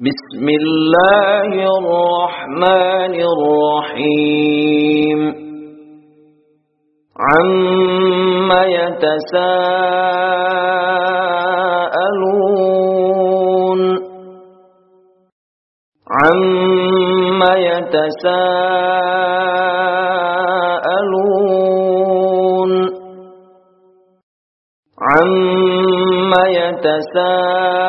بسم الله الرحمن الرحيم. عم يتساءلون. عم يتساءلون. عم يتساءلون.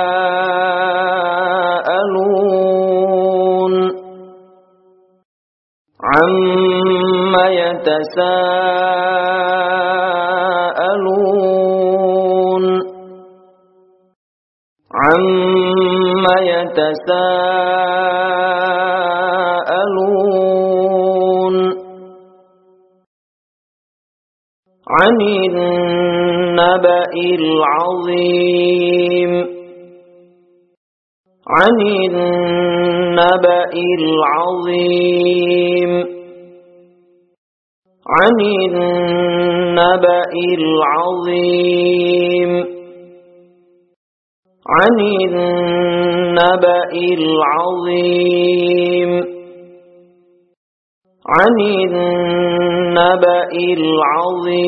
عم يتساءلون عم يتساءلون عن النبأ العظيم عن النبأ العظيم. عن النبأ العظيم. عن النبأ العظيم. عن النبأ العظيم.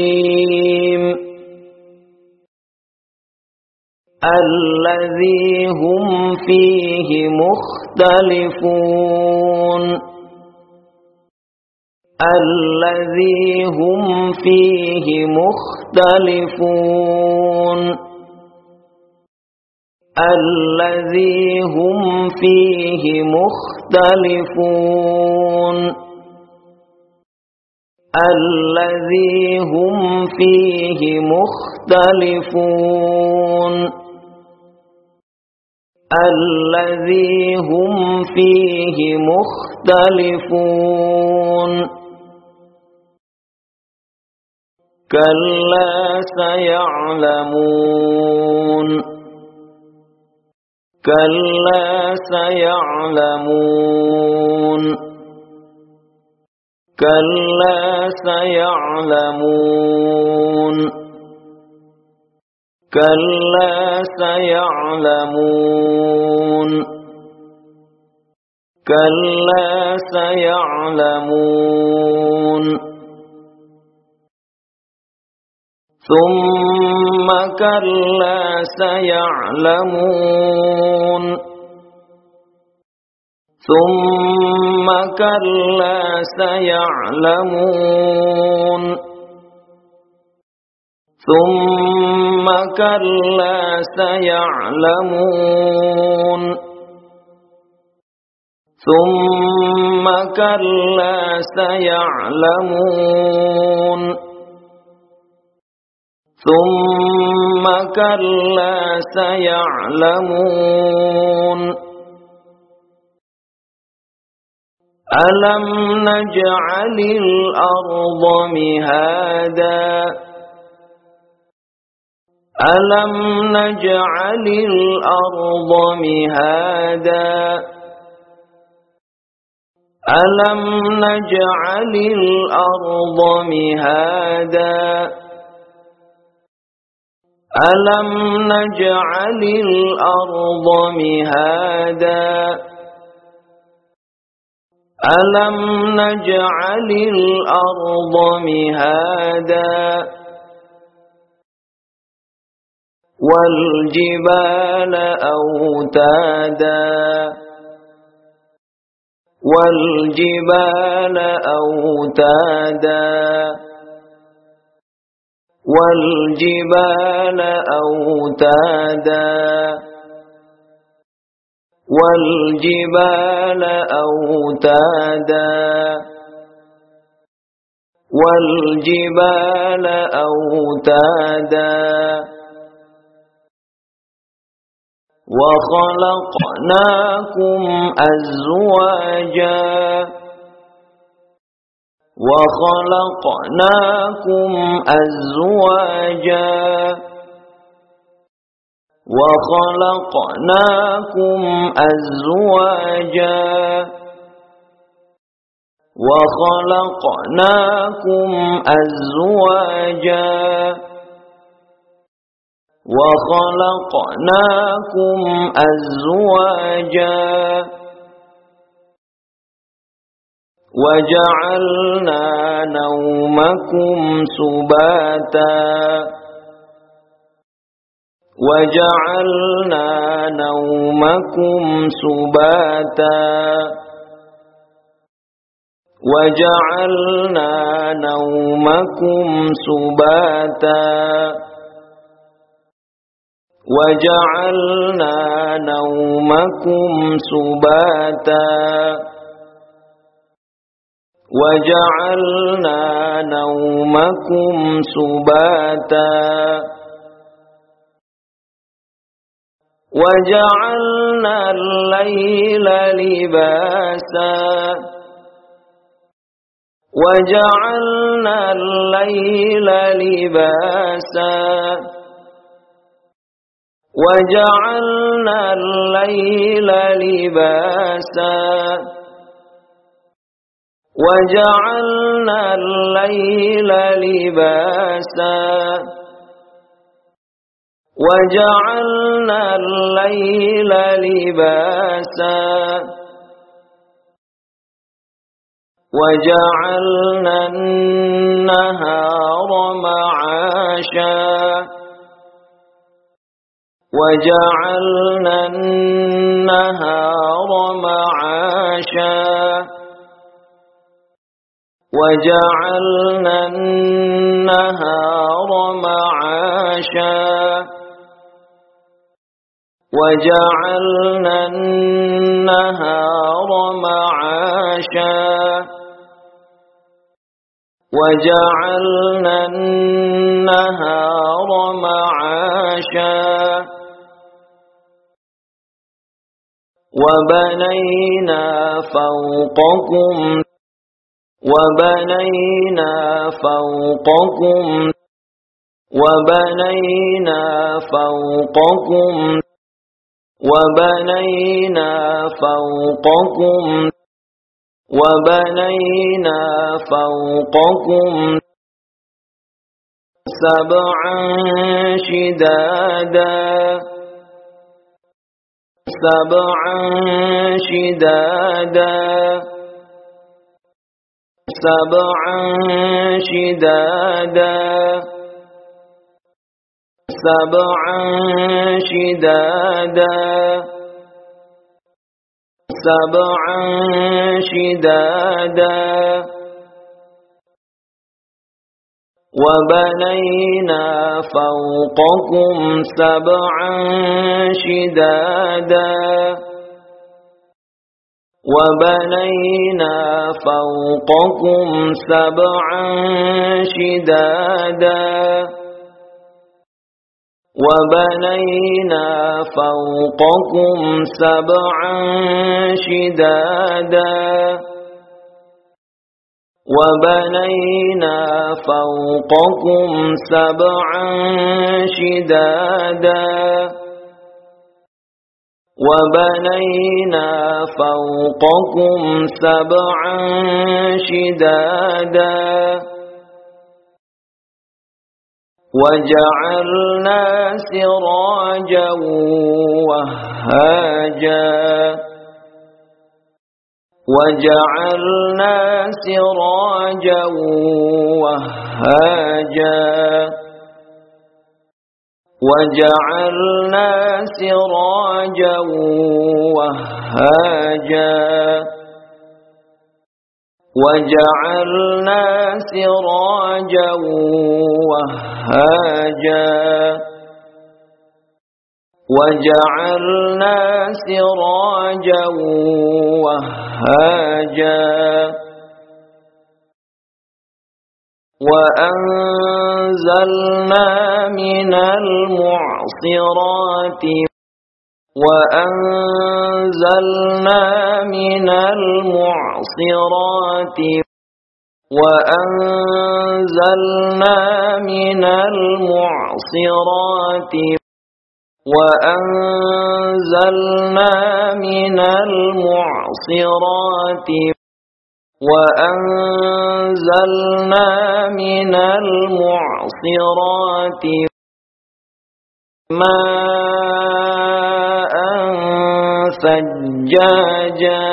الذي هم فيه مختلفون. الذي هم فيه مختلفون. الذي هم فيه مختلفون. الذي هم فيه مختلفون. الذي هم فيه مختلفون. كلا سيعلمون. كلا سيعلمون. كلا سيعلمون. كلا سيعلمون كلا سيعلمون ثم كلا سيعلمون ثم كلا سيعلمون ثم كلا سيعلمون. ثم كلا سيعلمون. ثم كلا سيعلمون. ألم نجعل الأرض مهادا ألم نجعل الأرض مهادا ألم نجعل الأرض مهادا ألم نجعل الأرض مهادا ألم نجعل الأرض مهادا والجبال أوتادا. والجبال أوتادا. والجبال أوتادا. والجبال أوتادا. والجبال أوتادا. وخلقناكم أزواجا وخلقناكم أزواجا وخلقناكم أزواجا وخلقناكم أزواجا وخلقناكم أزواجا وجعلنا نومكم سباتا وجعلنا نومكم سباتا وجعلنا نومكم سباتا وجعلنا نومكم سباتا. وجعلنا نومكم سباتا. وجعلنا الليل لباسا. وجعلنا الليل لباسا. وجعلنا الليل لباسا. وجعلنا الليل لباسا. وجعلنا الليل لباسا. وجعلنا النهار معاشا. وجعلنا النهار معاشا. وجعلنا النهار معاشا. وجعلنا النهار معاشا. وجعلنا النهار معاشا. وبنينا فوقكم وبنينا فوقكم وبنينا فوقكم وبنينا فوقكم وبنينا فوقكم. سبعا شدادا. سبعا شدادا. سبعا شدادا. سبعا شدادا. سبعا شدادا. وبنينا فوقكم سبعا شدادا. وبنينا فوقكم سبعا شدادا. وبنينا فوقكم سبعا شدادا. وبنينا فوقكم سبعا شدادا. وبنينا فوقكم سبعا شدادا. وجعلنا سراجا وهاجا. وجعلنا سراجا وهاجا. وجعلنا سراجا وهاجا. وجعلنا سراجا وهاجا. وجعلنا سراجا وهاجا وأنزلنا من المعصرات وأنزلنا من المعصرات وأنزلنا من المعصرات وأنزلنا من المعصرات وأنزلنا من المعصرات ماء ثجاجا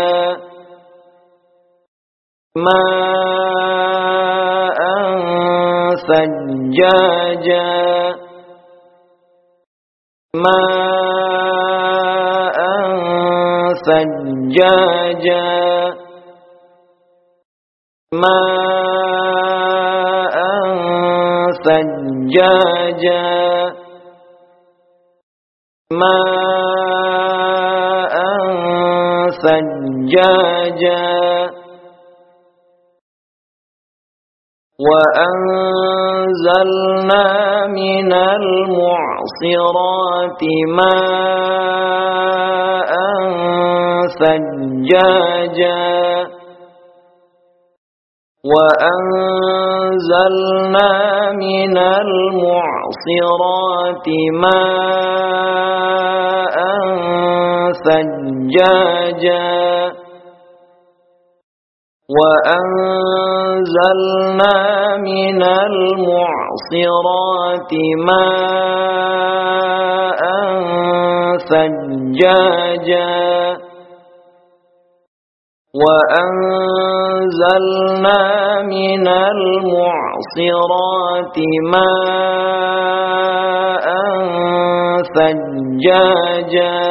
ماء ثجاجا ماء ثجاجا ماء ثجاجا ماء ثجاجا وأنزلنا من المعصرات ماء ثجاجا وأنزلنا من المعصرات ماء ثجاجا وأنزلنا من المعصرات ماء ثجاجا وأنزلنا من المعصرات ماء ثجاجا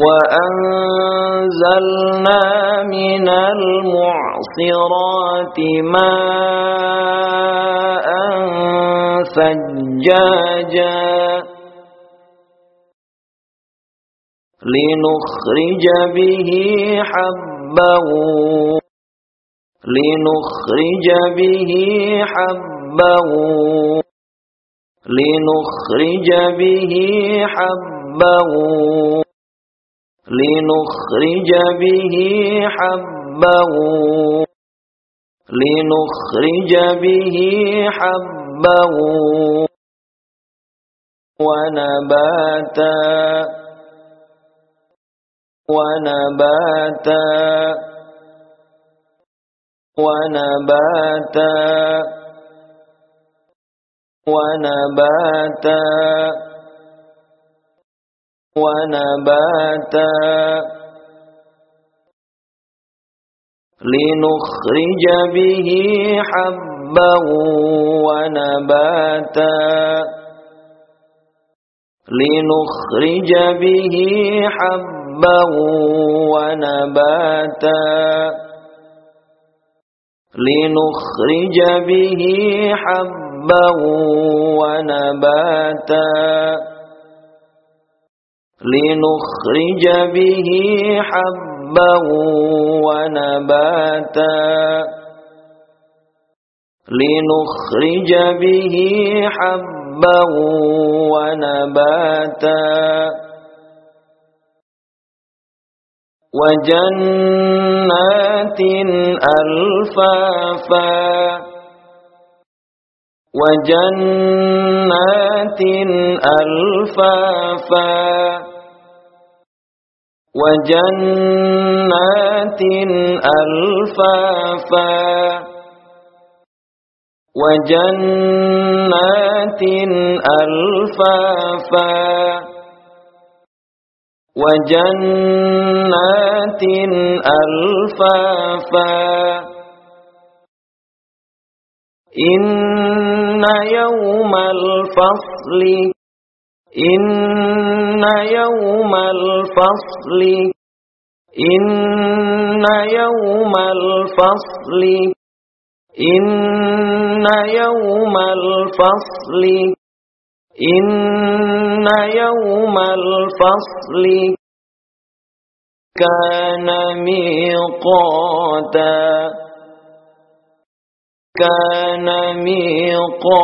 وأنزلنا من المعصرات ماء ثجاجا لنخرج به حبا لنخرج به حبا لنخرج به حبا لنخرج به حبا لنخرج به حبا ونباتا ونباتا. ونباتا. ونباتا. ونباتا. لنخرج به حبا ونباتا. لنخرج به حبا ونباتا. لنخرج به حبا ونباتا. لنخرج به حبا ونباتا. لنخرج به حبا ونباتا. وجنات ألفافا. وجنات ألفافا. وجنات ألفافا. وجنات ألفافا. وجنات ألفافا. إن يوم الفصل إن يوم الفصل إن يوم الفصل إن يوم الفصل إن يوم الفصل. كان ميقاتا كان ميقاتا.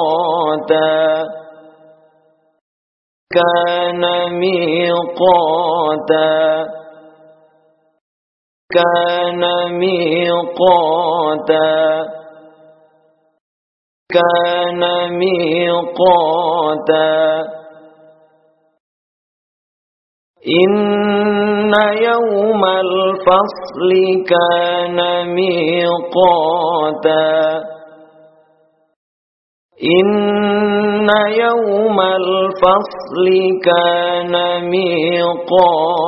كان ميقاتا. كان ميقاتا. كان ميقاتا. إن يوم الفصل كان ميقاتا. إن يوم الفصل كان ميقاتا.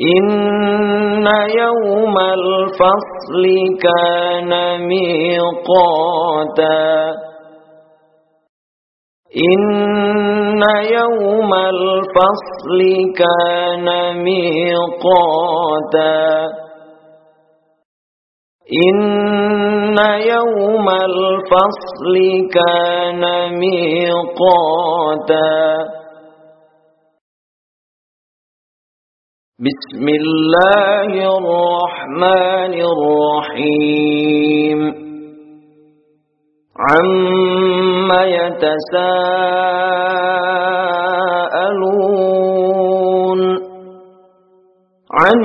إن يوم الفصل كان ميقاتا. إن يوم الفصل كان ميقاتا. إن يوم الفصل كان ميقاتا. بسم الله الرحمن الرحيم. عم يتساءلون عن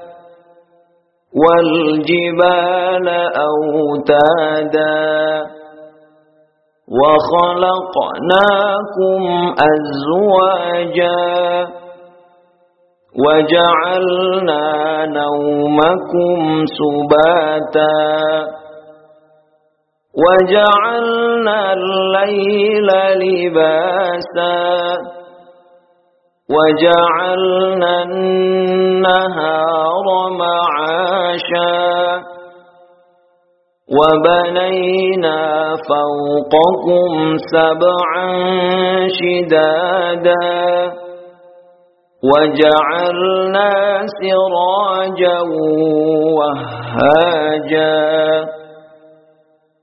والجبال أوتادا وخلقناكم أزواجا وجعلنا نومكم سباتا وجعلنا الليل لباسا وجعلنا النهار معاشا وبنينا فوقكم سبعا شدادا وجعلنا سراجا وهاجا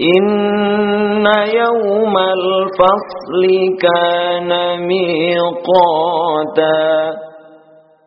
إن يوم الفصل كان ميقاتا.